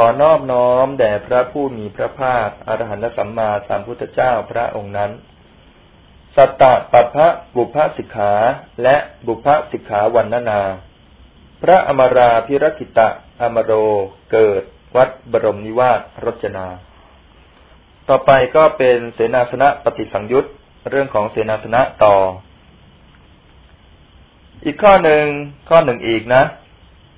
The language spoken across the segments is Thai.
ขอนอบน้อมแด่พระผู้มีพระภาคอรหันตสัมมาสัมพุทธเจ้าพระองค์นั้น สัตตะปัพะบุพสิกขาและบุพสิกขาวันนานา พระอมราพิรคิตะอมโรเกิด วัดบรมนิวาสรจนา ต่อไปก็เป็นเสนาสนะปฏิสังยุตเรื่องของเสนาสนะต่อ อีกข้อหนึ่งข้อหนึ่งอีกนะ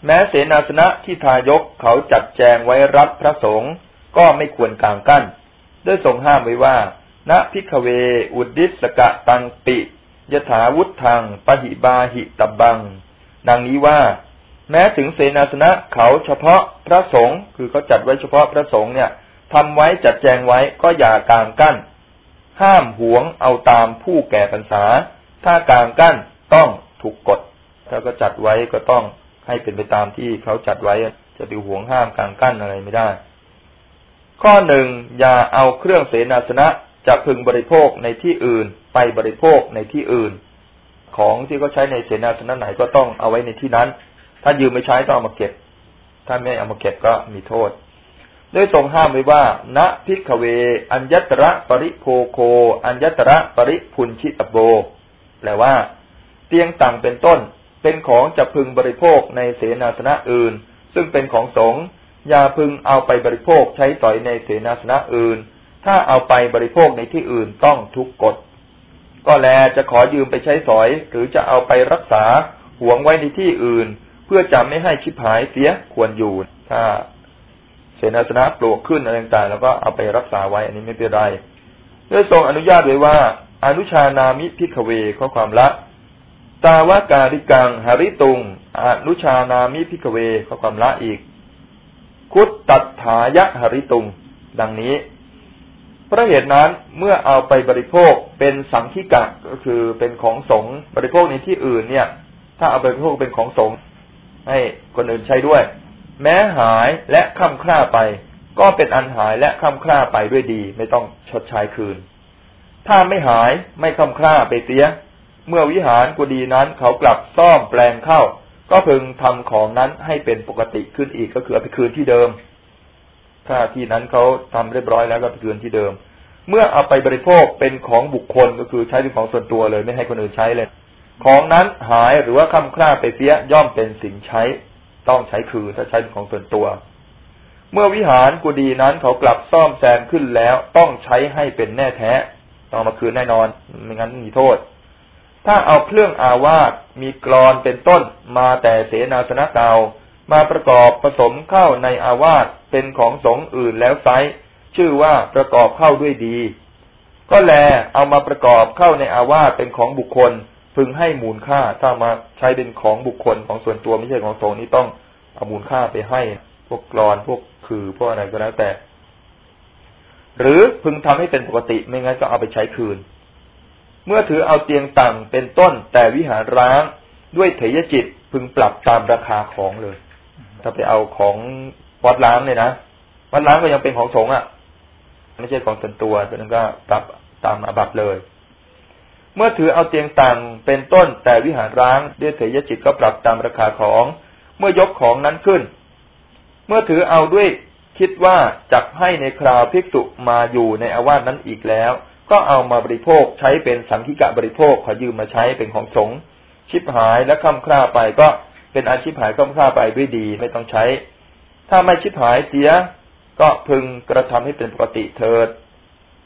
แม้เสนาสนะที่ทายกเขาจัดแจงไว้รับพระสงฆ์ก็ไม่ควรกางกั้นด้วยทรงห้ามไว้ว่า ณพิกเว อุดิสกะตังปิยถาวุฒทางปหิบาหิตบัง ดังนี้ว่า แม้ถึงเสนาสนะเขาเฉพาะพระสงฆ์คือเขาจัดไว้เฉพาะพระสงฆ์เนี่ยทำไว้จัดแจงไว้ก็อย่ากางกั้น ห้ามหวงเอาตามผู้แก่พรรษา ถ้ากางกั้นต้องถูกกฎถ้าก็จัดไว้ก็ต้อง ให้เป็นไปตามที่เขาจัดไว้จะไปห่วงห้ามกลางกั้นอะไรไม่ได้ ข้อหนึ่งอย่าเอาเครื่องเสนาสนะจะพึงบริโภคในที่อื่น ไปบริโภคในที่อื่น ของที่เขาใช้ในเสนาสนะไหนก็ต้องเอาไว้ในที่นั้น ถ้ายืมไม่ใช้ต้องเอามาเก็บ ถ้าไม่เอามาเก็บก็มีโทษด้วยทรงห้ามไว้ว่า ณพิกเว อัญญตระปริโภโค อัญญตระปริพุนชิตโบ แปลว่า เตียงต่างเป็นต้น เป็นของจะพึงบริโภคในเสนาสนะอื่น ซึ่งเป็นของสงฆ์อย่าพึงเอาไปบริโภคใช้สอยในเสนาสนะอื่น ถ้าเอาไปบริโภคในที่อื่นต้องทุกกฎ ก็แลจะขอยืมไปใช้สอย หรือจะเอาไปรักษาหวงไว้ในที่อื่น เพื่อจะไม่ให้ชิบหายเสียควรอยู่ ถ้าเสนาสนะปลวกขึ้นอะไรต่างๆแล้วก็เอาไปรักษาไว้อันนี้ไม่เป็นไรด้วยทรงอนุญาตไว้ว่า อนุชานามิ ภิกขเวข้อความละ ตาวะกาลิกังหริตุงอนุชานามิ ภิกขเวข้อความละอีก คุตตัตถายะหริตุง ดังนี้เพราะเหตุนั้นเมื่อเอาไปบริโภคเป็นสังคิกะก็คือเป็นของสงฆ์บริโภคในที่อื่นเนี่ย ถ้าเอาไปบริโภคเป็นของสงให้คนอื่นใช้ด้วย แม้หายและค่ำคร่าไป ก็เป็นอันหายและค่ำคร่าไปด้วยดี ไม่ต้องชดใช้คืน ถ้าไม่หายไม่ค่ำคร่าไปเสีย เมื่อวิหารกุดีนั้นเขากลับซ่อมแปลงเข้า ก็พึงทำของนั้นให้เป็นปกติขึ้นอีกก็คือเอาไปคืนที่เดิม ถ้าที่นั้นเขาทำเรียบร้อยแล้วก็ไปคืนที่เดิม เมื่อเอาไปบริโภคเป็นของบุคคลก็คือใช้เป็นของส่วนตัวเลยไม่ให้คนอื่นใช้เลย ของนั้นหายหรือว่าค่ำคร่าไปเสียย่อมเป็นสิ่งใช้ ต้องใช้คืนถ้าใช้เป็นของส่วนตัว เมื่อวิหารกุดีนั้นเขากลับซ่อมแซมขึ้นแล้วต้องใช้ให้เป็นแน่แท้ต้องมาคืนแน่นอนไม่งั้นมีโทษ ถ้าเอาเครื่องอาวาสมีกรอนเป็นต้นมาแต่เสนาสนะเก่ามาประกอบผสมเข้าในอาวาสเป็นของสงอื่นแล้วไซชื่อว่าประกอบเข้าด้วยดี ก็แลเอามาประกอบเข้าในอาวาสเป็นของบุคคล พึงให้มูลค่าถ้ามาใช้เป็นของบุคคลของส่วนตัวไม่ใช่ของสงนี่ต้องเอามูลค่าไปให้ พวกกรอนพวกคือพวกอะไรก็แล้วแต่ หรือพึงทำให้เป็นปกติไม่งั้นก็เอาไปใช้คืน มื่อถือเอาเตียงต่างเป็นต้น แต่วิหารร้างด้วยเถยจิตพึงปรับตามราคาของเลย ถ้าไปเอาของวัดล้างเนี่ยนะวัดล้างก็ยังเป็นของสงฆ์อะ ไม่ใช่ของส่วนตัวฉะนั้นก็ปรับตามอบัตเลย เมื่อถือเอาเตียงต่างเป็นต้น แต่วิหารร้างด้วยเถยจิตก็ปรับตามราคาของ เมื่อยกของนั้นขึ้น เมื่อถือเอาด้วยคิดว่าจักให้ในคราวภิกษุมาอยู่ในอาวาสนั้นอีกแล้ว ก็เอามาบริโภคใช้เป็นสังคิกะบริโภคขอยืมมาใช้เป็นของสงชิบหายและค่ำคร่าไปก็เป็นอาชีพหายค่ำคร่าไปด้วยดีไม่ต้องใช้ ถ้าไม่ชิบหายเสีย ก็พึงกระทำให้เป็นปกติเถิด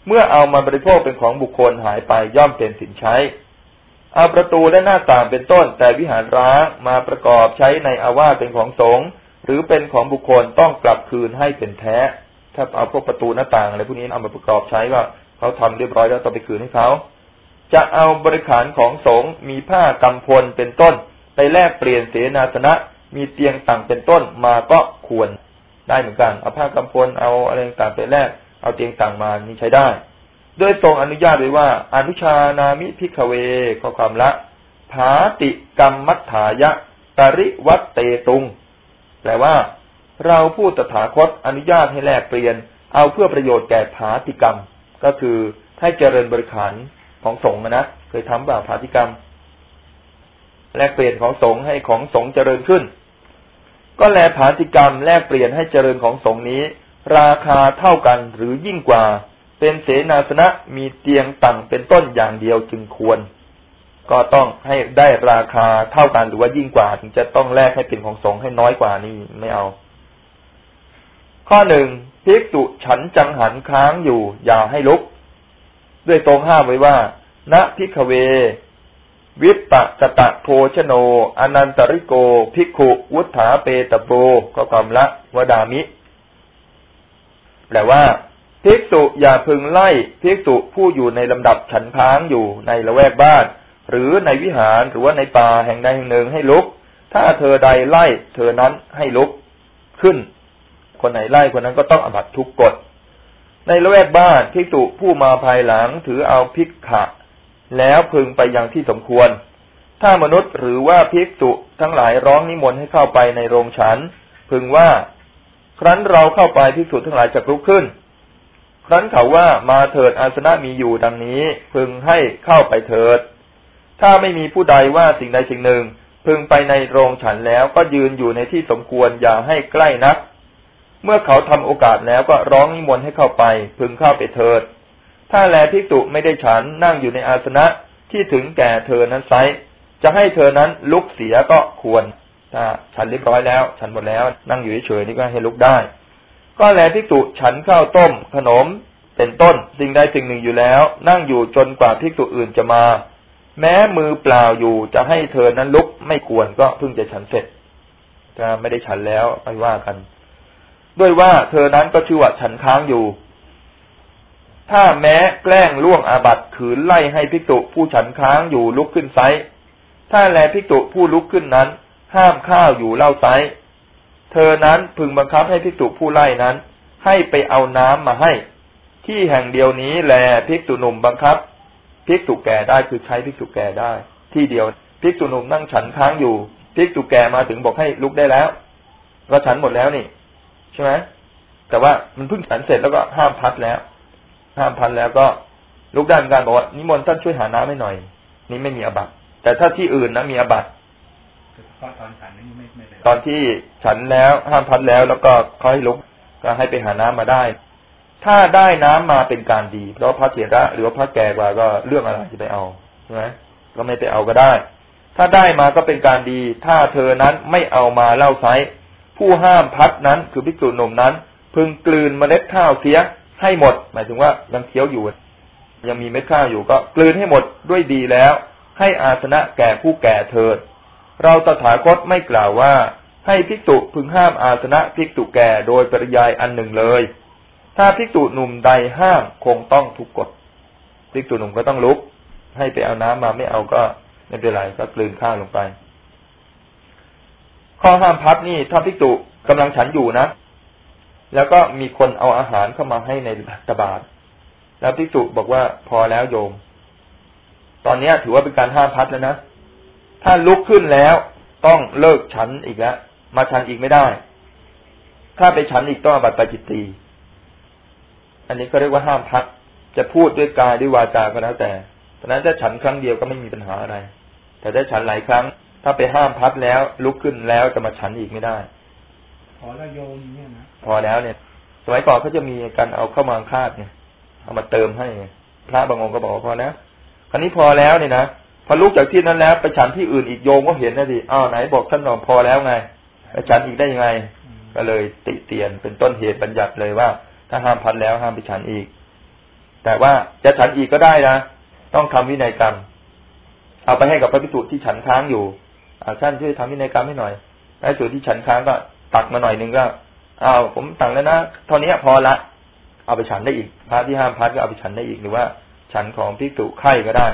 เมื่อเอามาบริโภคเป็นของบุคคลหายไปย่อมเป็นสินใช้เอาประตูและหน้าต่างเป็นต้น แต่วิหารร้างมาประกอบใช้ในอาวาสเป็นของสงหรือเป็นของบุคคลต้องกลับคืนให้เป็นแท้ ถ้าเอาพวกประตูหน้าต่างอะไรพวกนี้เอามาประกอบใช้ก็ เขาทำเรียบร้อยแล้วต้องไปคืนให้เขา จะเอาบริขารของสงฆ์มีผ้ากำพลเป็นต้น ไปแลกเปลี่ยนเสนาสนะ มีเตียงต่างเป็นต้นมาก็ควรได้เหมือนกัน เอาผ้ากำพลเอาอะไรต่างไปแลกเอาเตียงต่างมานี่ใช้ได้ด้วยทรงอนุญาตไว้ว่า อนุชานามิพิกเวข้อความละผาติกรรมมัฏฐายะตริวัตเตตุง แปลว่า เราผู้ตถาคตอนุญาตให้แลกเปลี่ยน เอาเพื่อประโยชน์แก่ผาติกรรม ก็คือให้เจริญบริขารของสงฆ์นะเคยทำแบบพาธิกรรม แลกเปลี่ยนของสงฆ์ให้ของสงฆ์เจริญขึ้น ก็แลผาติกรรมแลกเปลี่ยนให้เจริญของสงฆ์นี้ ราคาเท่ากันหรือยิ่งกว่า เป็นเสนาสนะมีเตียงต่างเป็นต้นอย่างเดียวจึงควร ก็ต้องให้ได้ราคาเท่ากันหรือว่ายิ่งกว่า ถึงจะต้องแลกให้เป็นของสงฆ์ให้น้อยกว่านี่ไม่เอา ข้อหนึ่ง ภิกษุฉันจังหันค้างอยู่ อย่าให้ลุก ด้วยตรงห้ามไว้ว่า ณพิกเว วิปปะกตะโพชโน อนันตริโก ภิกขุวุฒาเปตโปก็ความละวดามิ แปลว่าภิกษุอย่าพึงไล่ภิกษุผู้อยู่ในลำดับฉันค้างอยู่ในละแวกบ้าน หรือในวิหารหรือว่าในป่าแห่งใดแห่งหนึ่งให้ลุก ถ้าเธอใดไล่เธอนั้นให้ลุกขึ้น คนไหนไล่คนนั้นก็ต้องอบัตทุกกฎ ในละแวกบ้านภิกษุผู้มาภายหลังถือเอาภิกขะ แล้วพึงไปยังที่สมควร ถ้ามนุษย์หรือว่าภิกษุทั้งหลายร้องนิมนต์ให้เข้าไปในโรงฉัน พึงว่า ครั้นเราเข้าไปภิกษุทั้งหลายจะลุกขึ้น ครั้นเขาว่ามาเถิดอาสนะมีอยู่ดังนี้ พึงให้เข้าไปเถิด ถ้าไม่มีผู้ใดว่าสิ่งใดสิ่งหนึ่งพึงไปในโรงฉันแล้วก็ยืนอยู่ในที่สมควรอย่าให้ใกล้นัก เมื่อเขาทำโอกาสแล้วก็ร้องนิมนต์ให้เข้าไป พึงเข้าไปเถิด ถ้าแลภิกษุไม่ได้ฉันนั่งอยู่ในอาสนะที่ถึงแก่เธอนั้นไซจะให้เธอนั้นลุกเสียก็ควร ถ้าฉันเรียบร้อยแล้ว ฉันหมดแล้ว นั่งอยู่เฉยๆนี่ก็ให้ลุกได้ ก็แลภิกษุฉันข้าวต้ม ขนม เป็นต้นสิ่งใดสิ่งหนึ่งอยู่แล้ว นั่งอยู่จนกว่าภิกษุอื่นจะมา แม้มือเปล่าอยู่จะให้เธอนั้นลุกไม่ควรก็เพิ่งจะฉันเสร็จจะไม่ได้ฉันแล้วไม่ว่ากัน ด้วยว่าเธอนั้นก็ชื่อว่าฉันค้างอยู่ ถ้าแม้แกล้งล่วงอาบัตขืนไล่ให้ภิกษุผู้ฉันค้างอยู่ลุกขึ้นไซถ้าแลภิกษุผู้ลุกขึ้นนั้น ห้ามข้าวอยู่เล่าไซเธอนั้นพึงบังคับให้ภิกษุผู้ไล่นั้น ให้ไปเอาน้ำมาให้ ที่แห่งเดียวนี้แลภิกษุหนุ่มบังคับภิกษุแก่ได้คือใช้ภิกษุแก่ได้ ที่เดียวภิกษุหนุ่มนั่งฉันค้างอยู่ภิกษุแก่มาถึงบอกให้ลุกได้แล้ว ก็ฉันหมดแล้วนี่ ใช่ไหมแต่ว่ามันเพิ่งฉันเสร็จแล้วก็ห้ามพัดแล้ว ห้ามพันแล้วก็ลุกได้เหมือนกันบอกว่านิมนต์ท่านช่วยหาน้ำให้หน่อย นี่ไม่มีอบัตแต่ถ้าที่อื่นนะมีอบัตตอนที่ฉันแล้วห้ามพันแล้วแล้วก็เขาให้ลุกก็ให้ไปหาน้ำมาได้ ถ้าได้น้ำมาเป็นการดี เพราะพระเถระหรือว่าพระแก่กว่าก็เรื่องอะไรจะไปเอาใช่ไหมก็ไม่ไปเอาก็ได้ ถ้าได้มาก็เป็นการดี ถ้าเธอนั้นไม่เอามาเล่าไซ ผู้ห้ามพัดนั้นคือพิจุหนุ่มนั้น พึงกลืนเมล็ดข้าวเสียให้หมด หมายถึงว่ายังเคี้ยวอยู่ ยังมีเม็ดข้าวอยู่ก็กลืนให้หมดด้วยดีแล้ว ให้อาสนะแก่ผู้แก่เถิด เราตถาคตไม่กล่าวว่า ให้ภิกษุพึงห้ามอาสนะภิกษุแก่โดยปริยายอันหนึ่งเลย ถ้าภิกษุหนุ่มใดห้ามคงต้องทุกกฎภิกษุหนุ่มก็ต้องลุก ให้ไปเอาน้ำมาไม่เอาก็ไม่เป็นไรก็กลืนข้าวลงไป ข้อห้ามพัดนี่ถ้าภิกษุกำลังฉันอยู่นะ แล้วก็มีคนเอาอาหารเข้ามาให้ในตบาทแล้วพิจุบอกว่าพอแล้วโยม ตอนนี้ถือว่าเป็นการห้ามพัดแล้วนะถ้าลุกขึ้นแล้วต้องเลิกฉันอีกแล้วมาฉันอีกไม่ได้ ถ้าไปฉันอีกต้องบัตรปจิตตีอันนี้ก็เรียกว่าห้ามพัดจะพูดด้วยกายด้วยวาจาก็แล้วแต่เพราะนั้นถ้าฉันครั้งเดียวก็ไม่มีปัญหาอะไร แต่ถ้าฉันหลายครั้ง ถ้าไปห้ามพัดแล้ว ลุกขึ้นแล้วจะมาฉันอีกไม่ได้อแล้วโยมเนี่ยนะพอแล้วเนี่ย สมัยก่อนเขาจะมีการเอาเข้ามาคาดเนี่ยเอามาเติมให้พระบางองค์ก็บอกพอแล้วคราวนี้พอแล้วเนี่ยนะพอลุกจากที่นั้นแล้วไปฉันที่อื่นอีกโยมก็เห็นนะดิอ้าวไหนบอกท่านหนอพอแล้วไงไปฉันอีกได้ยังไง ก็เลยติเตียนเป็นต้นเหตุบัญญัติเลยว่า ถ้าห้ามพันแล้วห้ามไปฉันอีก แต่ว่าจะฉันอีกก็ได้นะต้องทำวินัยกรรม เอาไปให้กับพระพิสุที่ฉันค้างอยู่อา ท่านช่วยทำวินัยกรรมให้หน่อยพระพิสุที่ฉันค้างก็ตักมาหน่อยหนึ่งก็อ้าวผมตักแล้วนะเท่านี้พอละเอาไปฉันได้อีกพระที่ห้ามพัดก็เอาไปฉันได้อีกหรือว่า ฉันของพิจุไข่ก็ได้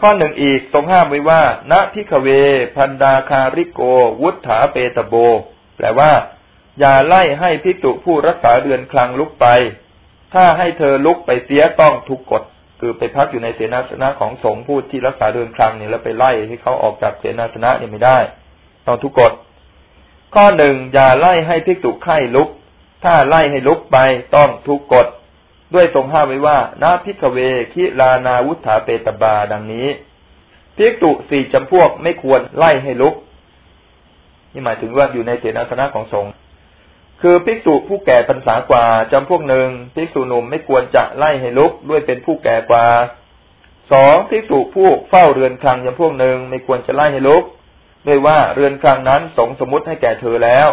ข้อหนึ่งอีกทรงห้ามไว้ว่าณพิกเว พันดาคาริโก วุฒาเปตโบ แปลว่า อย่าไล่ให้พิจุผู้รักษาเดือนคลังลุกไป ถ้าให้เธอลุกไปเสียต้องทุกกฎ คือไปพักอยู่ในเสนาสนะของสงฆ์ผู้ที่รักษาเดือนคลังเนี่ยแล้วไปไล่ให้เขาออกจากเสนาสนะเนี่ยไม่ได้ต้องทุกกฎข้อหนึ่งอย่าไล่ให้ภิกษุไข้ลุก ถ้าไล่ให้ลุกไปต้องทุกกฎด้วยตรงห้าไว้ว่านาพิกเวคิลานาวุฒาเปตบาดังนี้ภิกษุสี่จำพวกไม่ควรไล่ให้ลุก นี่หมายถึงว่าอยู่ในเสนาสนะของสงฆ์ คือภิกษุผู้แก่พรรษากว่าจำพวกหนึ่งภิกษุหนุ่มไม่ควรจะไล่ให้ลุกด้วยเป็นผู้แก่กว่าสองภิกษุผู้เฝ้าเรือนคลังจำพวกหนึ่งไม่ควรจะไล่ให้ลุกด้วยว่าเรือนคลังนั้นสงสมมติให้แก่เธอแล้ว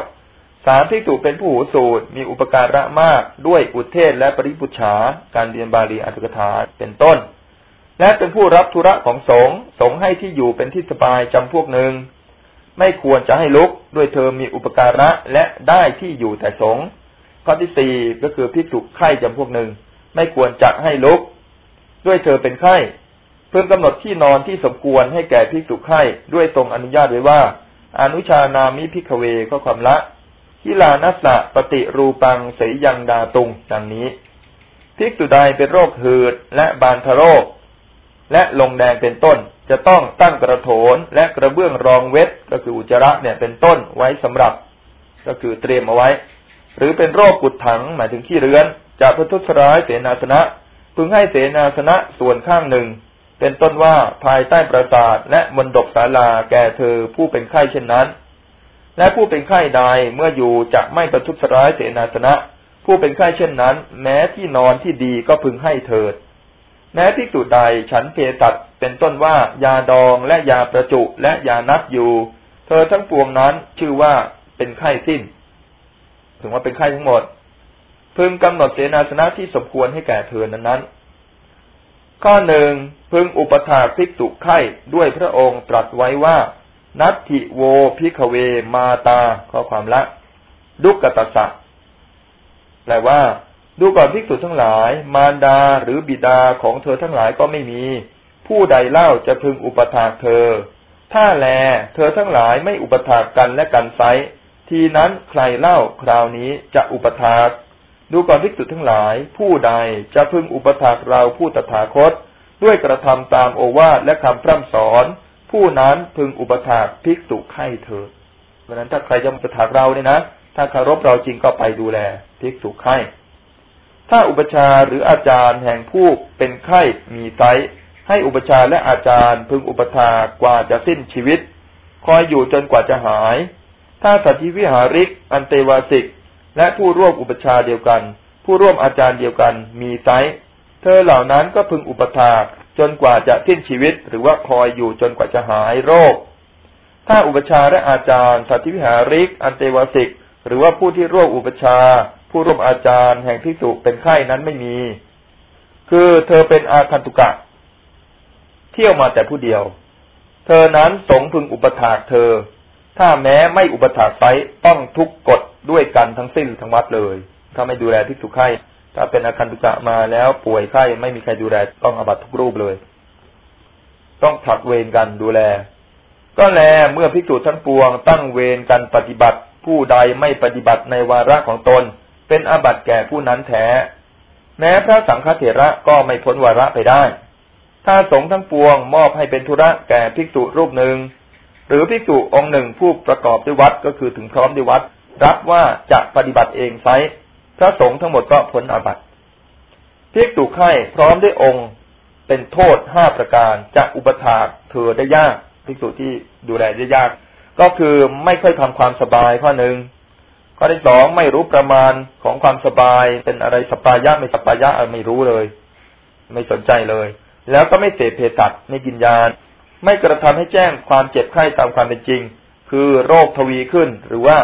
สามภิกษุเป็นผู้หูสูตรมีอุปการะมากด้วยอุเทศและปริปุชาการเรียนบาลีอัตถกถาเป็นต้น และเป็นผู้รับธุระของสงฆ์สงฆ์ให้ที่อยู่เป็นที่สบายจำพวกหนึ่ง ไม่ควรจะให้ลุกด้วยเธอมีอุปการะและได้ที่อยู่แก่สงฆ์ข้อที่สี่ก็คือภิกษุไข้จำพวกหนึ่ง ไม่ควรจะให้ลุก ด้วยเธอเป็นไข้เพิ่มกำหนดที่นอนที่สมควรให้แก่ภิกษุไข้ด้วยทรงอนุญาตไว้ว่า อนุชานามิ ภิกขเว ข้อความละ คิลานัสสะปฏิรูปังเสยยัง ทาตุงดังนี้ภิกษุใดเป็นโรคหืดและบานทะโรค และลงแดงเป็นต้น จะต้องตั้งกระโถนและกระเบื้องรองเวทก็คืออุจจาระเนี่ยเป็นต้นไว้สำหรับก็คือเตรียมเอาไว้ หรือเป็นโรคกุดถังหมายถึงขี้เรือนจะพทุษร้ายเสนาสนะพึงให้เสนาสนะส่วนข้างหนึ่ง เป็นต้นว่าภายใต้ปราสาทและมณฑปศาลาแก่เธอผู้เป็นไข้เช่นนั้น และผู้เป็นไข้ใดเมื่ออยู่จะไม่ประทุษร้ายเสนาสนะ ผู้เป็นไข้เช่นนั้น แม้ที่นอนที่ดีก็พึงให้เถิด แม้ภิกษุใดฉันเภสัชเป็นต้นว่ายาดองและยาประจุและยานัตถุ์อยู่ เธอทั้งปวงนั้นชื่อว่าเป็นไข้สิ้น ถึงว่าเป็นไข้ทั้งหมด พึงกำหนดเสนาสนะที่สมควรให้แก่เธอนั้นนั้นข้อหนึ่งพึงอุปัฏฐากภิกษุไข้ด้วยพระองค์ตรัสไว้ว่า นัตถิโว ภิกขเวมาตา ข้อความละ ทุกกฏัสสะแปลว่า ดูก่อนภิกษุทั้งหลาย มารดาหรือบิดาของเธอทั้งหลายก็ไม่มี ผู้ใดเล่าจะพึงอุปถากเธอ ถ้าแล เธอทั้งหลายไม่อุปถากกันและกันไซทีนั้นใครเล่าคราวนี้จะอุปถาก ดูก่อนภิกษุทั้งหลาย ผู้ใดจะพึงอุปถากเราผู้ตถาคต ด้วยกระทำตามโอวาทและคำพร่ำสอน ผู้นั้นพึงอุปถากภิกษุไข่เถิดเพราะนั้นถ้าใครจะอุปถากเราเนี่ยนะถ้าคารพเราจริงก็ไปดูแลภิกษุไข่ ถ้าอุปชาหรืออาจารย์แห่งผู้เป็นไข้มีไซให้อุปชาและอาจารย์พึงอุปถากว่าจะสิ้นชีวิต คอยอยู่จนกว่าจะหาย ถ้าสัตวิหาริก อันเตวาสิก และผู้ร่วมอุปชาเดียวกัน ผู้ร่วมอาจารย์เดียวกันมีไซเธอเหล่านั้นก็พึงอุปถาจนกว่าจะสิ้นชีวิต หรือว่าคอยอยู่จนกว่าจะหายโรค ถ้าอุปชาและอาจารย์สัตวิหาริก อันเตวาสิก หรือว่าผู้ที่ร่วมอุปชา ผู้ร่วมอาจารย์แห่งพิสุเป็นไข้นั้นไม่มี คือเธอเป็นอาคันตุกะ เที่ยวมาแต่ผู้เดียว เธอนั้นสงพึงอุปถากเธอ ถ้าแม้ไม่อุปถากไซต้องทุกกฎด้วยกันทั้งสิ้นทั้งวัดเลย ถ้าไม่ดูแลพิสุไข้ถ้าเป็นอาคันตุกะมาแล้วป่วยไข้ไม่มีใครดูแลต้องอบัตทุกรูปเลย ต้องถักเวรกันดูแล ก็แลเมื่อพิจุทั้งปวง ตั้งเวรกันปฏิบัติ ผู้ใดไม่ปฏิบัติในวาระของตน เป็นอาบัติแก่ผู้นั้นแท้ แม้พระสังฆเถระก็ไม่พ้นวาระไปได้ ถ้าสงฆ์ทั้งปวงมอบให้เป็นธุระแก่ภิกษุรูปหนึ่ง หรือภิกษุองค์หนึ่งผู้ประกอบด้วยวัดก็คือถึงพร้อมด้วยวัด รับว่าจะปฏิบัติเองไซพระสงฆ์ทั้งหมดก็พ้นอาบัติภิกษุไข่พร้อมด้วยองค์ เป็นโทษห้าประการจะอุปถากเธอได้ยากภิกษุที่ดูแลได้ยาก ก็คือไม่ค่อยทำความสบายข้อหนึ่ง ข้อที่สองไม่รู้ประมาณของความสบาย เป็นอะไรสปายะไม่สปายะไม่รู้เลย ไม่สนใจเลย แล้วก็ไม่เสพเพสัตไม่กินยาไม่กระทำให้แจ้งความเจ็บไข้ตามความเป็นจริง คือโรคทวีขึ้น หรือว่า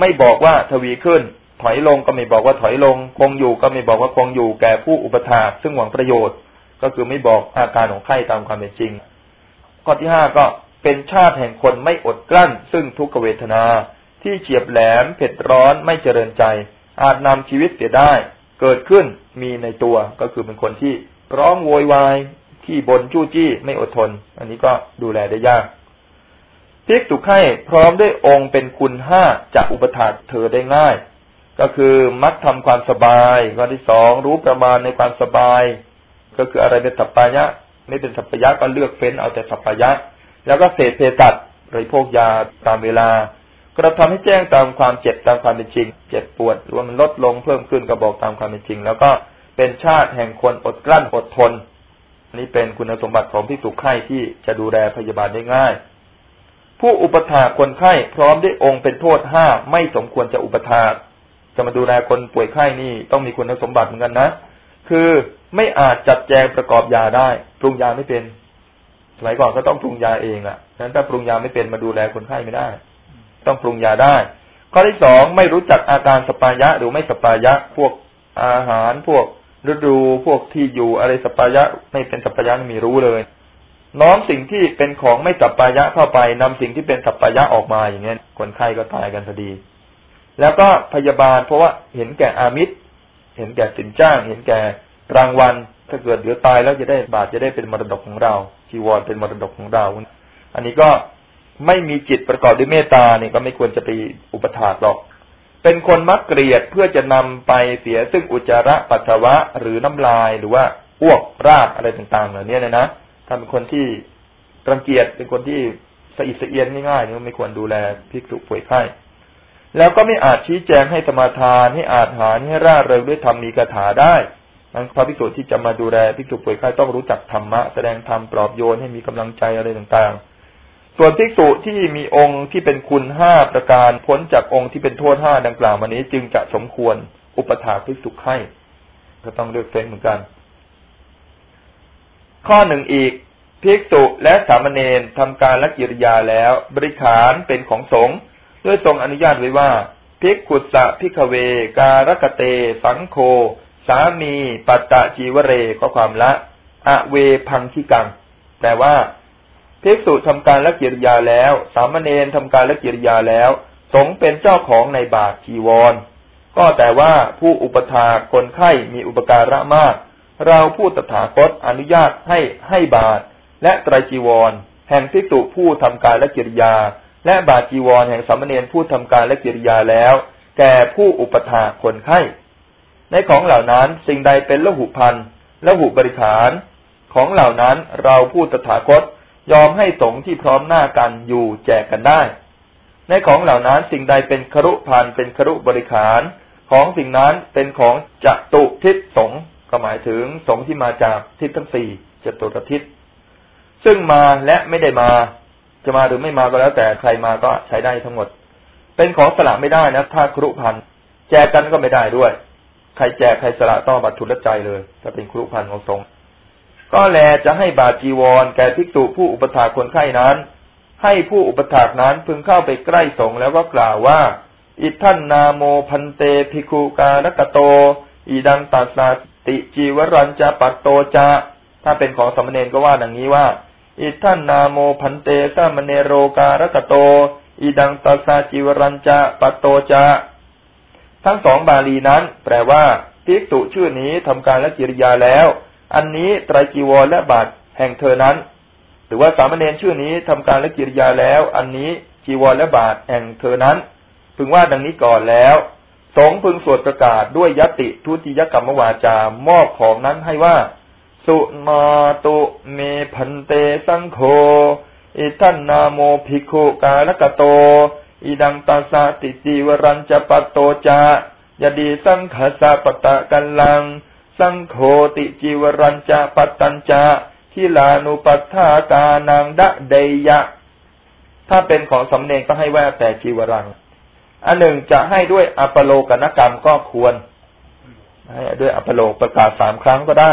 ไม่บอกว่าทวีขึ้น ถอยลงก็ไม่บอกว่าถอยลง คงอยู่ก็ไม่บอกว่าคงอยู่แก่ผู้อุปถากซึ่งหวังประโยชน์ ก็คือไม่บอกอาการของไข้ตามความเป็นจริง ข้อที่ห้าก็เป็นชาติแห่งคนไม่อดกลั้น ซึ่งทุกขเวทนา ที่เฉียบแหลมเผ็ดร้อนไม่เจริญใจ อาจนำชีวิตเสียได้ เกิดขึ้นมีในตัวก็คือเป็นคนที่ร้องโวยวายที่บนจู้จี้ไม่อดทน อันนี้ก็ดูแลได้ยากพิกตุไข่พร้อมด้วยองค์เป็นคุณห้าจะอุปถากเธอได้ง่าย ก็คือมักทำความสบายข้อที่สองรู้ประมาณในความสบาย ก็คืออะไรเป็นสัพพายะ ไม่เป็นสัพพายะก็เลือกเฟ้นเอาแต่สัพพายะ แล้วก็เศษเพตัดบริโภคยาตามเวลา กระทำให้แจ้งตามความเจ็บตามความเป็นจริง เจ็บปวดหรือว่ามันลดลงเพิ่มขึ้นก็บอกตามความเป็นจริง แล้วก็เป็นชาติแห่งคนอดกลั้นอดทนนี่เป็นคุณสมบัติของพิสุไข่ที่จะดูแลพยาบาลได้ง่าย ผู้อุปถาคนไข้พร้อมด้วยองค์เป็นโทษห้าไม่สมควรจะอุปถาจะมาดูแลคนป่วยไข้นี่ต้องมีคุณสมบัติเหมือนกันนะ คือไม่อาจจัดแจงประกอบยาได้ ปรุงยาไม่เป็น สมัยก่อนก็ต้องปรุงยาเองอะนั้นถ้าปรุงยาไม่เป็นมาดูแลคนไข้ไม่ได้ ต้องปรุงยาได้ ข้อที่สองไม่รู้จักอาการสปายะหรือไม่สปายะ พวกอาหารพวกฤดูพวกที่อยู่อะไรสปายะไม่เป็นสปายะไม่มีรู้เลย น้อมสิ่งที่เป็นของไม่สปายะเข้าไปนำสิ่งที่เป็นสปายะออกมาอย่างเงี้ยคนไข้ก็ตายกันพอดี แล้วก็พยาบาลเพราะว่าเห็นแก่อามิตร เห็นแก่สินจ้าง เห็นแก่รางวัลถ้าเกิดเดี๋ยวตายแล้วจะได้บาทจะได้เป็นมรดกของเราจีวรเป็นมรดกของเรา อันนี้ก็ ไม่มีจิตประกอบด้วยเมตตาเนี่ยก็ไม่ควรจะไปอุปถากหรอก เป็นคนมักเกลียดเพื่อจะนำไปเสียซึ่งอุจจาระปัสสาวะหรือน้ำลายหรือว่าอ้วกรากอะไรต่างๆเหล่านี้เลยนะถ้าเป็นคนที่รังเกียจเป็นคนที่สะอิดสะเอียนง่ายๆนี่ไม่ควรดูแลภิกษุป่วยไข้แล้วก็ไม่อาจชี้แจงให้สมาทานให้อาหารให้ร่าเริงด้วยธรรมมีคาถาได้ทั้งพระภิกษุที่จะมาดูแลภิกษุป่วยไข้ต้องรู้จักธรรมะแสดงธรรมปลอบโยนให้มีกำลังใจอะไรต่างๆ ส่วนภิกษุที่มีองค์ที่เป็นคุณห้าประการพ้นจากองค์ที่เป็นโทษห้าดังกล่าวมานี้ จึงจะสมควรอุปถาภิกษุให้ก็ต้องเลือกเฟ้นเหมือนกัน ข้อหนึ่งอีกภิกษุและสามเณรทำการละกิริยาแล้ว บริขารเป็นของสงฆ์ด้วยทรงอนุญาตไว้ว่าภิกขุสะพิกเว การกเต สังโค สามี ปัตตะจีวเรก็ความละอะเวพังคิกังแปลว่า ภิกษุทำการละกิริยาแล้ว สามเณรทำการละกิริยาแล้ว สงเป็นเจ้าของในบาทจีวร ก็แต่ว่าผู้อุปถาคนไข้มีอุปการะมาก เราผู้ตถาคตอนุญาตให้ให้บาท และไตรจีวร แห่งภิกษุผู้ทำการและกิริยา และบาจีวรแห่งสามเณรผู้ทำการและกิริยาแล้ว แก่ผู้อุปถาคนไข้ในของเหล่านั้นสิ่งใดเป็นละหุพันละหุบริขาร ของเหล่านั้นเราผู้ตถาคต ยอมให้สงฆ์ที่พร้อมหน้ากันอยู่แจกกันได้ ในของเหล่านั้นสิ่งใดเป็นครุพันเป็นครุบริขารของสิ่งนั้นเป็นของจตุทิศสงก็หมายถึงสงที่มาจากทิศทั้งสี่จตุรทิศซึ่งมาและไม่ได้มา จะมาหรือไม่มาก็แล้วแต่ใครมาก็ใช้ได้ทั้งหมด เป็นของสละไม่ได้นะถ้าครุพันแจกกันก็ไม่ได้ด้วย ใครแจกใครสละต้องบัตรทุนละใจเลย ถ้าเป็นครุพันของทรง ก็แลจะให้บาจีวรแก่ภิกษุผู้อุปถาคนไข้นั้น ให้ผู้อุปถากนั้นพึงเข้าไปใกล้สงแล้วก็กล่าวว่า อิท่านนาโมพันเตภิกุการกโต อีดังตัสสติจีวรัญจะปัตโตจะ ถ้าเป็นของสมณเณรก็ว่าดังนี้ว่า อิท่านนาโมพันเตสามเนโรการกโต อีดังตัสาจิวรัญจะปัตโตจะทั้งสองบาลีนั้น แปลว่าภิกษุชื่อนี้ทำการและกิริยาแล้ว อันนี้ไตรจีวรและบาทแห่งเธอนั้น หรือว่าสามเณรชื่อนี้ทำการและกิริยาแล้ว อันนี้จีวรและบาทแห่งเธอนั้น พึงว่าดังนี้ก่อนแล้วสงพึงสวดประกาศด้วยยติทุติยกรรมวาจามอบของนั้นให้ว่า สุมาตุเมพันเตสังโฆอิทันนาโมภิกขุกาลกโตอิดังตาสาติจีวรัญจะปโตจายดีสังขสะปตะกันลัง สังโฆติจีวรัญจะปตัญจะทิลานุปัฏฐากานังดะเดยะ ถ้าเป็นของสำเนงก็ให้แวแต่จีวรัง อันหนึ่งจะให้ด้วยอัปโลกนกรรมก็ควร ให้ด้วยอปโลกน์ประกาศสามครั้งก็ได้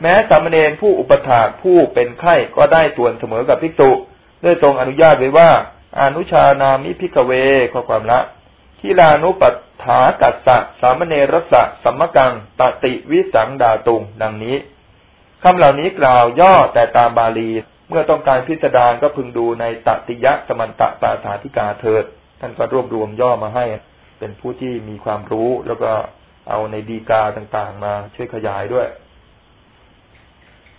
แม้สามเณรผู้อุปัฏฐากผู้เป็นไข้ก็ได้ส่วนเสมอกับภิกษุด้วยทรงอนุญาตไว้ว่า อนุชานามิ ภิกขเวข้อความละ คิลานุปัฏ ฐากัสสะสามเณรัสสะ สมกัง ปฏิวิสัง ทาตุง ดังนี้คำเหล่านี้กล่าวย่อแต่ตามบาลี เมื่อต้องการพิสดารก็พึงดูในตติยะสมันตะปาสาทิกาเถิด ท่านก็รวบรวมย่อมาให้ เป็นผู้ที่มีความรู้แล้วก็เอาในดีกาต่างๆมาช่วยขยายด้วย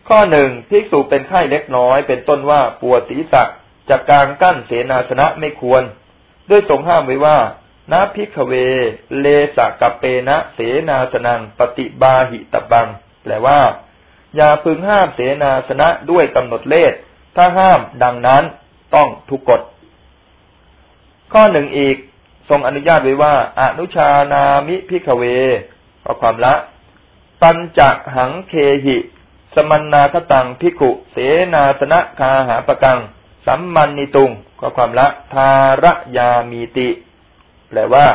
ข้อหนึ่งภิกษุเป็นไข้เล็กน้อย เป็นต้นว่าปวดศีรษะจากการกั้นเสนาสนะไม่ควร ด้วยทรงห้ามไว้ว่า นาพิกเว เลสะกับเปนะเสนาสนัง ปฏิบาหิตบัง แปลว่า อย่าพึงห้ามเสนาสนะด้วยกำหนดเลสถ้าห้ามดังนั้นต้องทุกกฎ ข้อหนึ่งอีก ทรงอนุญาตไว้ว่า อนุชานามิพิกเวข้อความละ ปัญจหังเคหิ สมันนาคตังพิกุ เสนาสนะคาหาปะกัง สัมมันนิตุงก็ความละ ทารยามีติ แปลว่า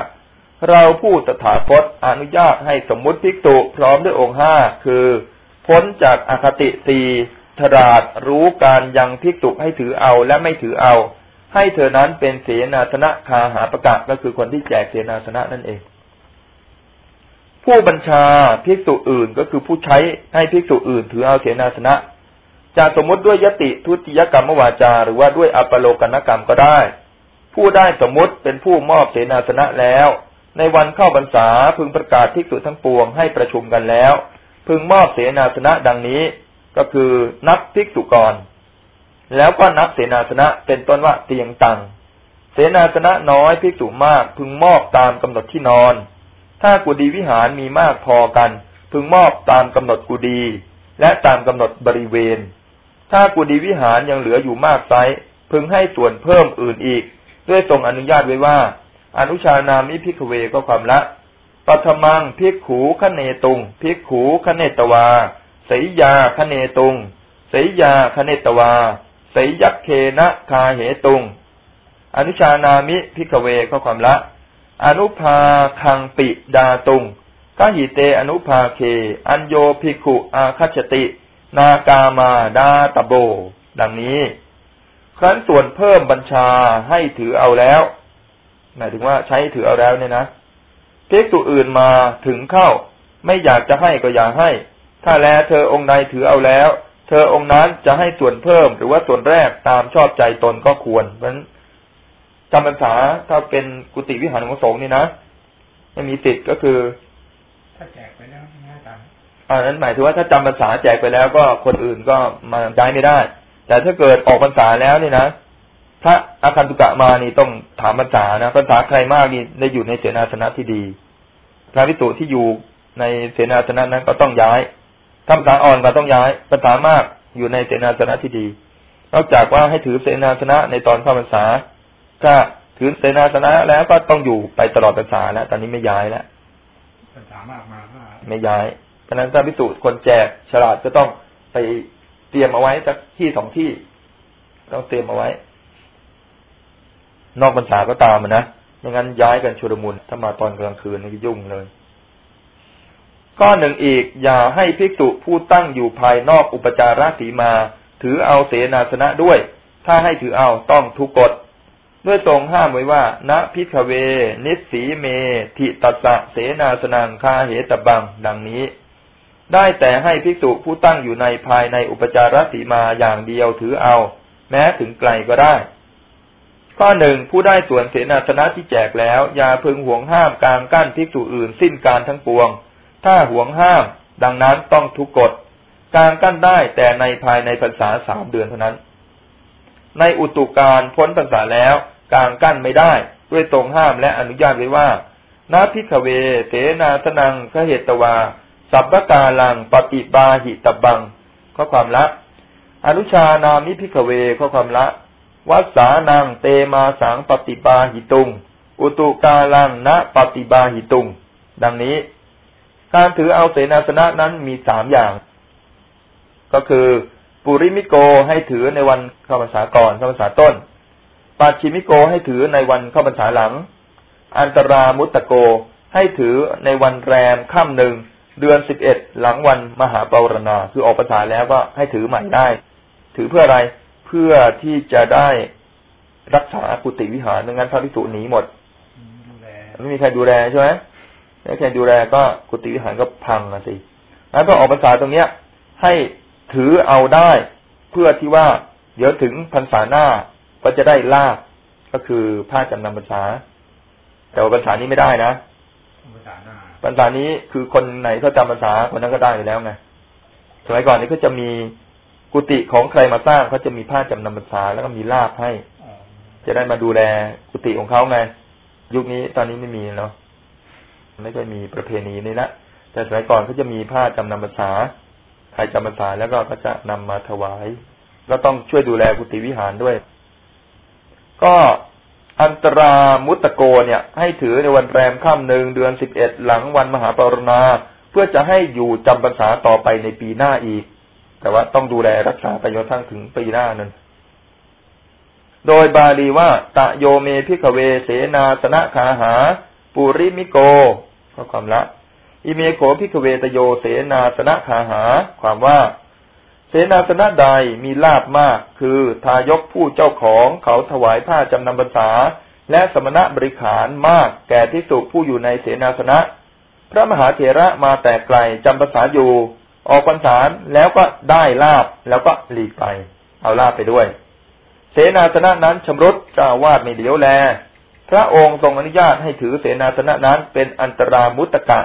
เราผู้ตถาคตอนุญาตให้สมมุติภิกษุพร้อมด้วยองค์ห้าคือ พ้นจากอคติสี่ทราดรู้การยังภิกษุให้ถือเอาและไม่ถือเอา ให้เธอนั้นเป็นเสนาสนะคาหาประกาศก็คือคนที่แจกเสนาสนะนั่นเอง ผู้บัญชาภิกษุอื่นก็คือผู้ใช้ให้ภิกษุอื่นถือเอาเสนาสนะจะสมมติด้วยยติทุติยกรรมวาจา หรือว่าด้วยอัปโลกนกรรมก็ได้ ผู้ได้สมมติเป็นผู้มอบเสนาสนะแล้ว ในวันเข้าพรรษาพึงประกาศภิกษุทั้งปวงให้ประชุมกันแล้ว พึงมอบเสนาสนะดังนี้ ก็คือนับภิกษุก่อนแล้วก็นับเสนาสนะเป็นต้นว่าเตียงตังเสนาสนะน้อยภิกษุมากพึงมอบตามกำหนดที่นอน ถ้ากุฏิวิหารมีมากพอกัน พึงมอบตามกำหนดกุฏิและตามกำหนดบริเวณ ถ้ากุฏิวิหารยังเหลืออยู่มากไซพึงให้ส่วนเพิ่มอื่นอีก ด้วยทรงอนุญาตไว้ว่า อนุชานามิ ภิกขเว ข้อความละปฐมัง ภิกขูคเณตุง ภิกขูคเณตวา เสยยาคเณตุง เสยยาคเณตวา เสยยัคเคนะคาเหตุง อนุชานามิ ภิกขเว ข้อความละ อนุภาคัมปิ ทาตุง คหิเตอนุภาเค อัญโญ ภิกขุอาคัจฉติ นากามาดาตโบ ดังนี้ ครั้นส่วนเพิ่มบัญชาให้ถือเอาแล้ว หมายถึงว่าใช้ถือเอาแล้วเนี่ยนะเพิกตุอื่นมาถึงเข้า ไม่อยากจะให้ก็อย่าให้ ถ้าแลเธอองค์ใดถือเอาแล้ว เธอองค์นั้นจะให้ส่วนเพิ่มหรือว่าส่วนแรกตามชอบใจตนก็ควรเพราะนั้นจำพรรษาถ้าเป็นกุฏิวิหารของสงฆ์นี่นะไม่มีติดก็คือ ถ้าแจกไปแล้วง่ายจังอันนั้นหมายถึงว่าถ้าจำภาษาแจกไปแล้วก็คนอื่นก็มาใช้ไม่ได้ แต่ถ้าเกิดออกภาษาแล้วนี่นะถ้าอาคันตุกะมานี่ต้องถามภาษานะภาษาใครมากนี่ได้อยู่ในเสนาสนะที่ดี พระวิสุที่อยู่ในเสนาสนะนั้นก็ต้องย้ายถ้าภาษาอ่อนก็ต้องย้ายภาษามากอยู่ในเสนาสนะที่ดี นอกจากว่าให้ถือเสนาสนะในตอนเข้าภาษาถ้าถือเสนาสนะแล้วก็ต้องอยู่ไปตลอดภาษาแล้วตอนนี้ไม่ย้ายแล้วภาษามากมาไม่ย้ายเพราะนั้นถ้าพิสูจน์คนแจกฉลาดก็ต้องไป เตรียมเอาไว้สักที่สองที่ ต้องเตรียมเอาไว้ นอกพรรษาก็ตามนะไม่งั้นย้ายกันชุลมุนถ้ามาตอนกลางคืนนี่ยุ่งเลย ข้อหนึ่งอีก อย่าให้ภิกษุผู้ตั้งอยู่ภายนอกอุปจาระสีมา ถือเอาเสนาสนะด้วย ถ้าให้ถือเอาต้องทุกกฎด้วยทรงห้ามไว้ว่า ณพิกเว นิสีเม ทิตัสะเสนาสนังคาเหตบัง ดังนี้ ได้แต่ให้ภิกษุผู้ตั้งอยู่ในภายในอุปจารสีมาอย่างเดียวถือเอา แม้ถึงไกลก็ได้ ข้อหนึ่งผู้ได้ส่วนเสนาสนะที่แจกแล้วอย่าพึงห่วงห้ามกลางกั้นภิกษุอื่นสิ้นการทั้งปวง ถ้าหวงห้าม ดังนั้นต้องทุกกฏ กางกั้นได้แต่ในภายในพรรษาสามเดือนเท่านั้น ในอุตุการพ้นพรรษาแล้วกางกั้นไม่ได้ ด้วยทรงห้ามและอนุญาตไว้ว่านะ ภิกขเวเสนาสนัง คเหตวา สัพพกาลังปฏิพาหิตัพพังข้อความละ อนุชานามิ ภิกขเวข้อความละ วัสสานังเตมาสังปฏิพาหิตุง อุตุกาลังนะปฏิบาหิตุง ดังนี้ การถือเอาเสนาสนะนั้นมีสามอย่าง ก็คือปุริมิโกให้ถือในวันเข้าพรรษาก่อนเข้าพรรษาต้นปัจฉิมิโกให้ถือในวันเข้าพรรษาหลัง อันตรามุตตโกให้ถือในวันแรมค่ำหนึ่ง เดือนสิบเอ็ดหลังวันมหาปารณาคือออกภาษาแล้วก็ให้ถือใหม่ได้ ถือเพื่ออะไรเพื่อที่จะได้รักษากุฏิวิหารไม่งั้นพระภิกษุหนีหมดไม่มีใครดูแลใช่ไหมไม่มีใครดูแลก็กุฏิวิหารก็พังอะสิแล้วก็ออกภาษาตรงเนี้ย ให้ถือเอาได้ เพื่อที่ว่าเดี๋ยวถึงพรรษาหน้าก็จะได้ลาบก็คือผ้าจำนำภาษา แต่ว่าภาษานี้ไม่ได้นะภาษาหน้า ภาษานี้คือคนไหนเขาจำภาษาคนนั้นก็ได้ไปแล้วไงสมัยก่อนนี้ก็จะมีกุฏิของใครมาสร้างเขาจะมีผ้าจำนำภาษาแล้วก็มีลาบให้ จะได้มาดูแลกุฏิของเขาไงยุคนี้ตอนนี้ไม่มีเนาะไม่เคยมีประเพณีนี้ละแต่สมัยก่อนเขาจะมีผ้าจำนำภาษาใครจำภาษาแล้วก็ก็จะนำมาถวาย ก็ต้องช่วยดูแลกุฏิวิหารด้วย ก็ อันตรามุตโกเนี่ย ให้ถือในวันแรมค่ำหนึ่งเดือนสิบเอ็ดหลังวันมหาปรณา เพื่อจะให้อยู่จำพรรษาต่อไปในปีหน้าอีก แต่ว่าต้องดูแลรักษาไปจนทั้งถึงปีหน้านั้น โดยบาลีว่า ตะโยเม ภิกขเวเสนาสนะคาหา ปุริมิโกข้อความละ อิเมโข ภิกขเวตโยเสนาสนะคาหา ความว่า เสนาสนะใดมีลาภมาก คือทายกผู้เจ้าของเขาถวายผ้าจำนำพรรษา และสมณะบริขารมากแก่ภิกษุผู้อยู่ในเสนาสนะ พระมหาเถระมาแต่ไกลจำพรรษาอยู่ ออกพรรษาแล้วก็ได้ลาบแล้วก็หลีกไป เอาลาบไปด้วย เสนาสนะนั้นชำรุดเจ้าวาดไม่เดียวแล พระองค์ทรงอนุญาตให้ถือเสนาสนะนั้นเป็นอันตรามุตกะ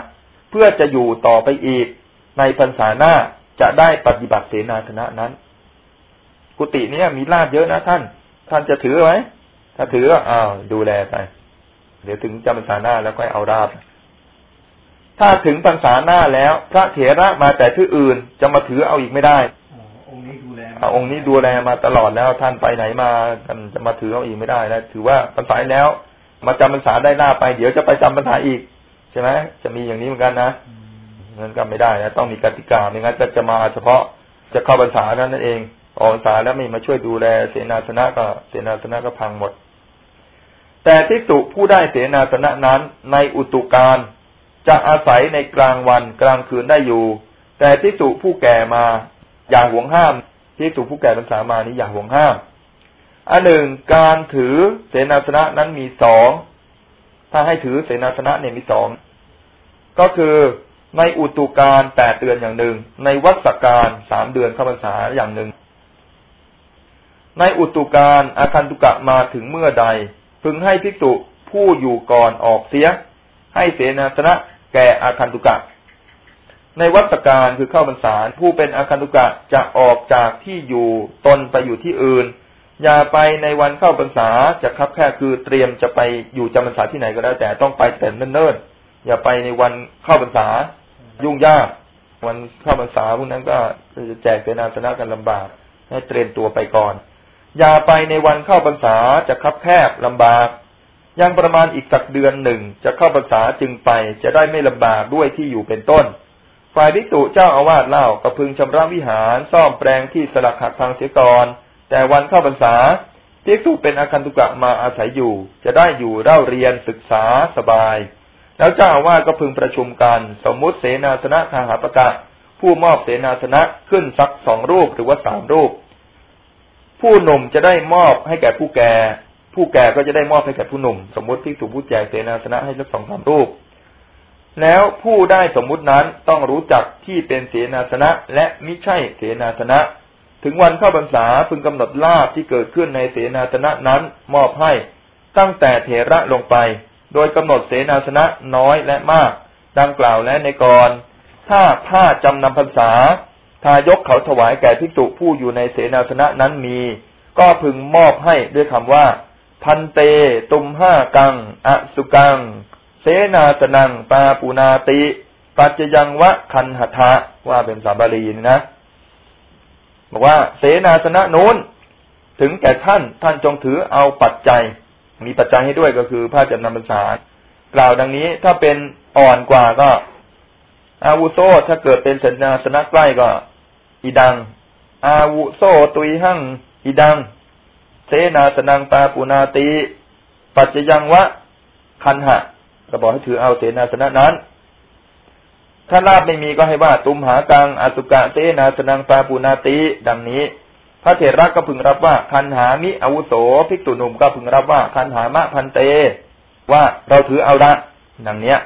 เพื่อจะอยู่ต่อไปอีก ในพรรษาหน้า จะได้ปฏิบัติเสนาสนะนั้น กุฏินี้มีลาบเยอะนะท่าน ท่านจะถือไหมถ้าถืออ้าวดูแลไปเดี๋ยวถึงจำพรรษาหน้าแล้วก็เอาราบ ถ้าถึงพรรษาหน้าแล้ว พระเถระมาแต่ที่อื่นจะมาถือเอาอีกไม่ได้องค์นี้ดูแลองค์นี้ดูแลมาตลอดแล้วท่านไปไหนมากันจะมาถือเอาอีกไม่ได้นะถือว่าพรรษาแล้ว มาจำพรรษาได้หน้าไป เดี๋ยวจะไปจำพรรษาอีกใช่ไหมจะมีอย่างนี้เหมือนกันนะ งั้นก็ไม่ได้นะต้องมีกติกาไม่งั้นจะจะมาเฉพาะจะเข้าพรรษานั้นนั่นเองออกพรรษาแล้วไม่มาช่วยดูแลเสนาสนะก็เสนาสนะก็พังหมด แต่ที่สุผู้ได้เสนาสนะนั้น ในอุตุการจะอาศัยในกลางวันกลางคืนได้อยู่ แต่ที่สุผู้แก่มาอย่าห่วงห้ามที่ถูกผู้แก่ภาษามานี้อย่าห่วงห้ามอันหนึ่งการถือเสนาสนะนั้นมีสองถ้าให้ถือเสนาสนะเนี่ยมีสองก็คือ ในอุตุการแปดเดือนอย่างหนึ่ง ในวัฏการสามเดือนเข้าพรรษาอย่างหนึ่ง ในอุตุการอาคันตุกะมาถึงเมื่อใด พึงให้ภิกษุผู้อยู่ก่อนออกเสีย ให้เสนาสนะแก่อาคันตุกะ ในวัฏการคือเข้าพรรษาผู้เป็นอาคันตุกะจะออกจากที่อยู่ตนไปอยู่ที่อื่น อย่าไปในวันเข้าพรรษาจะคับแค่คือเตรียมจะไปอยู่จำพรรษาที่ไหนก็แล้วแต่ต้องไปแต่เนิ่นๆอย่าไปในวันเข้าพรรษา ยุ่งยาก วันเข้าพรรษาพวกนั้นก็จะแจกเสนาสนะกันลำบาก ให้เตรียมตัวไปก่อน อย่าไปในวันเข้าพรรษาจะคับแคบลำบาก ยังประมาณอีกสักเดือนหนึ่งจะเข้าพรรษาจึงไปจะได้ไม่ลำบากด้วยที่อยู่เป็นต้น ฝ่ายภิกษุเจ้าอาวาสเล่ากระพึงชำระวิหารซ่อมแปลงที่สลักหักพังเสียก่อนแต่วันเข้าพรรษาภิกษุเป็นอาคันตุกะมาอาศัยอยู่ จะได้อยู่เล่าเรียนศึกษาสบาย แล้วเจ้าอาวาสก็พึงประชุมกันสมมุติเสนาสนะทาหาปกะ ผู้มอบเสนาสนะขึ้นสักสองรูปหรือว่าสามรูป ผู้หนุ่มจะได้มอบให้แก่ผู้แก่ ผู้แก่ก็จะได้มอบให้แก่ผู้หนุ่ม สมมติภิกษุผู้แจกเสนาสนะให้สักสองสามรูป แล้วผู้ได้สมมุตินั้นต้องรู้จักที่เป็นเสนาสนะและมิใช่เสนาสนะถึงวันเข้าพรรษาพึงกำหนดลาบที่เกิดขึ้นในเสนาสนะนั้นมอบให้ตั้งแต่เถระลงไป โดยกำหนดเสนาสนะน้อยและมาก ดังกล่าวและในกร ถ้าผ้าจำนำพรรษา ทายกเขาถวายแก่ภิกษุผู้อยู่ในเสนาสนะนั้นมี ก็พึงมอบให้ด้วยคำว่า พันเต ตุมห้ากัง อสุกัง เสนาสนังปาปูนาติ ปัจจยังวะคันหทะว่าเป็นสาบาลีนะ บอกว่าเสนาสนะนู้น ถึงแก่ท่านท่านจงถือเอาปัจจัย มีปัจจัยให้ด้วยก็คือผ้าจำนำพรรษากล่าวดังนี้ถ้าเป็นอ่อนกว่าก็อาวุโสถ้าเกิดเป็นเสนาสนะใกล้ก็ อีดัง อาวุโสตุยหั่งอีดัง เสนาสนังปาปูนาติ ปัจจยังวะ คันหะก็บอกให้ถือเอาเสนาสนะนั้น ถ้าลาบไม่มีก็ให้ว่า ตุมหากังอสุกะเสนาสนังปาปูนาติ ดังนี้ พระเถระก็พึงรับว่าคันหามิอาวุโสภิกษุหนุ่มก็พึงรับว่าคันหามะพันเต ว่าเราถือเอาละดังเนี้ย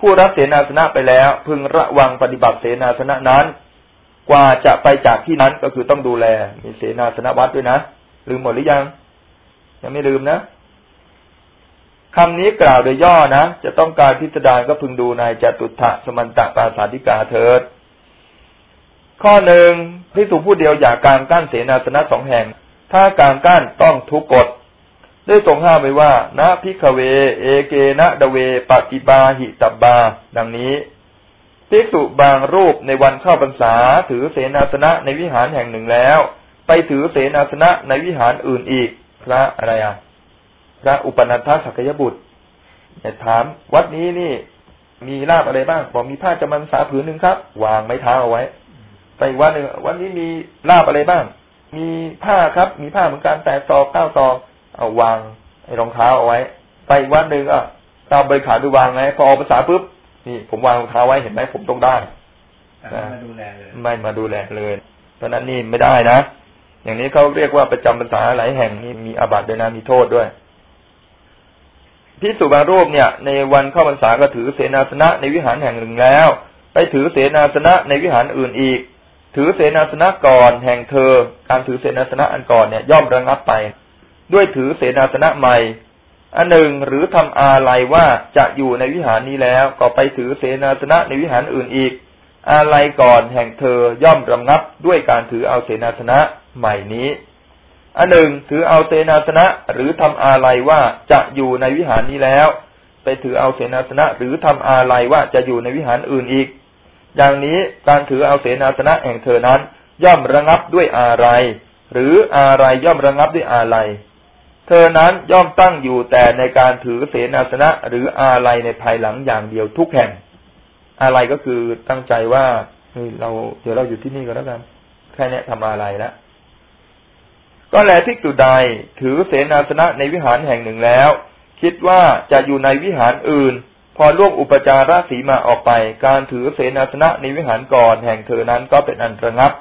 ผู้รับเสนาสนะไปแล้ว พึงระวังปฏิบัติเสนาสนะนั้น กว่าจะไปจากที่นั้นก็คือต้องดูแล มีเสนาสนะวัดด้วยนะลืมหมดหรือยัง ยังไม่ลืมนะคำนี้กล่าวโดยย่อนะ จะต้องการพิสดารก็พึงดูในจตุถะสมันตะปาสาธิกาเถิด ข้อหนึ่ง พิสูผู้เดียวอยากกางกั้นเสนาสนะสองแห่ง ถ้ากางกั้นต้องทุกกฎได้ทรงห้ามไว้ว่านะพิกเว เอเกนะดเวปฏิบาหิตับบา ดังนี้ภิกษุบางรูปในวันเข้าพรรษาถือเสนาสนะในวิหารแห่งหนึ่งแล้ว ไปถือเสนาสนะในวิหารอื่นอีก พระอะไรอะ พระอุปนันทสักยบุตรเนี่ยถามวัดนี้นี่ มีลาบอะไรบ้างบอกมีผ้าจำมันสาผืนหนึ่งครับ วางไม้เท้าเอาไว้ ไปวัดหนึ่งวันนี้มีลาบอะไรบ้าง มีผ้าครับ มีผ้าเหมือนกันแต่ตอกเก้าตอกเอาวางไอ้รองเท้าเอาไว้ ไปอีกวันหนึ่งอะตามใบขาดูวางไงพอออกภาษาปุ๊บนี่ผมวางรองเท้าไว้เห็นไหมผมต้องได้แต่ไม่มาดูแลเลยไม่มาดูแลเลยเพราะนั้นนี่ไม่ได้นะอย่างนี้เขาเรียกว่าประจำภาษาหลายแห่งนี่มีอาบัติด้วยนะมีโทษด้วยพิสุบางรูปเนี่ย ในวันเข้าพรรษาก็ถือเสนาสนะในวิหารแห่งหนึ่งแล้ว ไปถือเสนาสนะในวิหารอื่นอีก ถือเสนาสนะก่อนแห่งเธอ การถือเสนาสนะอันก่อนเนี่ยย่อมระงับไป ด้วยถือเสนาสนะใหม่อันหนึ่งหรือทำอาลัยว่าจะอยู่ในวิหารนี้แล้วก็ไปถือเสนาสนะในวิหารอื่นอีก อาลัยก่อนแห่งเธอย่อมระงับด้วยการถือเอาเสนาสนะใหม่นี้ อันหนึ่งถือเอาเสนาสนะหรือทำอาลัยว่าจะอยู่ในวิหารนี้แล้ว ไปถือเอาเสนาสนะหรือทำอาลัยว่าจะอยู่ในวิหารอื่นอีก อย่างนี้การถือเอาเสนาสนะแห่งเธอนั้น ย่อมระงับด้วยอาลัยหรืออาลัยย่อมระงับด้วยอาลัยเธอนั้นย่อมตั้งอยู่แต่ในการถือเสนาสนะหรืออาลัยในภายหลังอย่างเดียวทุกแห่งอาลัยก็คือตั้งใจว่าเราเดี๋ยวเราอยู่ที่นี่ก็แล้วกันแค่นี้ทำอาลัยแล้วก็แลภิกษุใดถือเสนาสนะในวิหารแห่งหนึ่งแล้ว คิดว่าจะอยู่ในวิหารอื่น พอล่วงอุปจาระสีมาออกไป การถือเสนาสนะในวิหารก่อนแห่งเธอนั้นก็เป็นอันระงับ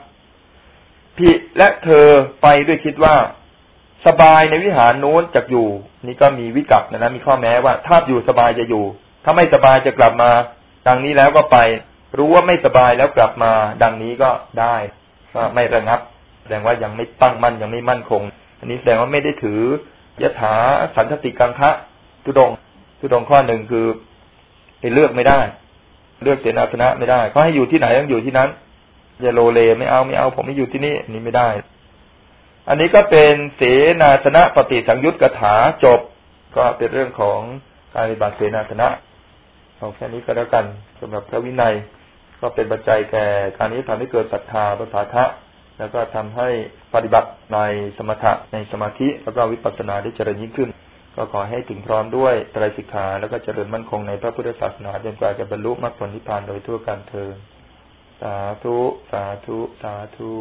พิและเธอไปด้วยคิดว่า สบายในวิหารนู้นจะอยู่ นี่ก็มีวิกัปนะนะมีข้อแม้ว่า ถ้าอยู่สบายจะอยู่ ถ้าไม่สบายจะกลับมา ดังนี้แล้วก็ไป รู้ว่าไม่สบายแล้วกลับมา ดังนี้ก็ได้ก็ไม่ระงับ แสดงว่ายังไม่ตั้งมั่นยังไม่มั่นคง อันนี้แสดงว่าไม่ได้ถือยถาสันทติกังคะทุดงทุดงข้อหนึ่งคือ ไปเลือกไม่ได้ เลือกเสนาสนะไม่ได้เขาให้อยู่ที่ไหนต้องอยู่ที่นั้นอย่าโลเลไม่เอาไม่เอา ผมไม่อยู่ที่นี่นนี้ไม่ได้ อันนี้ก็เป็นเสนาสนะปฏิสังยุตกถาจบ ก็เป็นเรื่องของการปฏิบัติเสนาสนะเอาแค่นี้ก็แล้วกันสำหรับพระวินัย ก็เป็นปัจจัยแก่การนี้ทำให้เกิดศรัทธาภาษาทะแล้วก็ทำให้ปฏิบัติในสมถะในสมาธิแล้วก็วิปัสสนาได้เจริญยิ่งขึ้น ก็ขอให้ถึงพร้อมด้วยไตรสิกขาแล้วก็เจริญมั่นคงในพระพุทธศาสนาจนกว่าจะบรรลุมรรคผลนิพพานโดยทั่วกันเทอสาธุ สาธุ สาธุ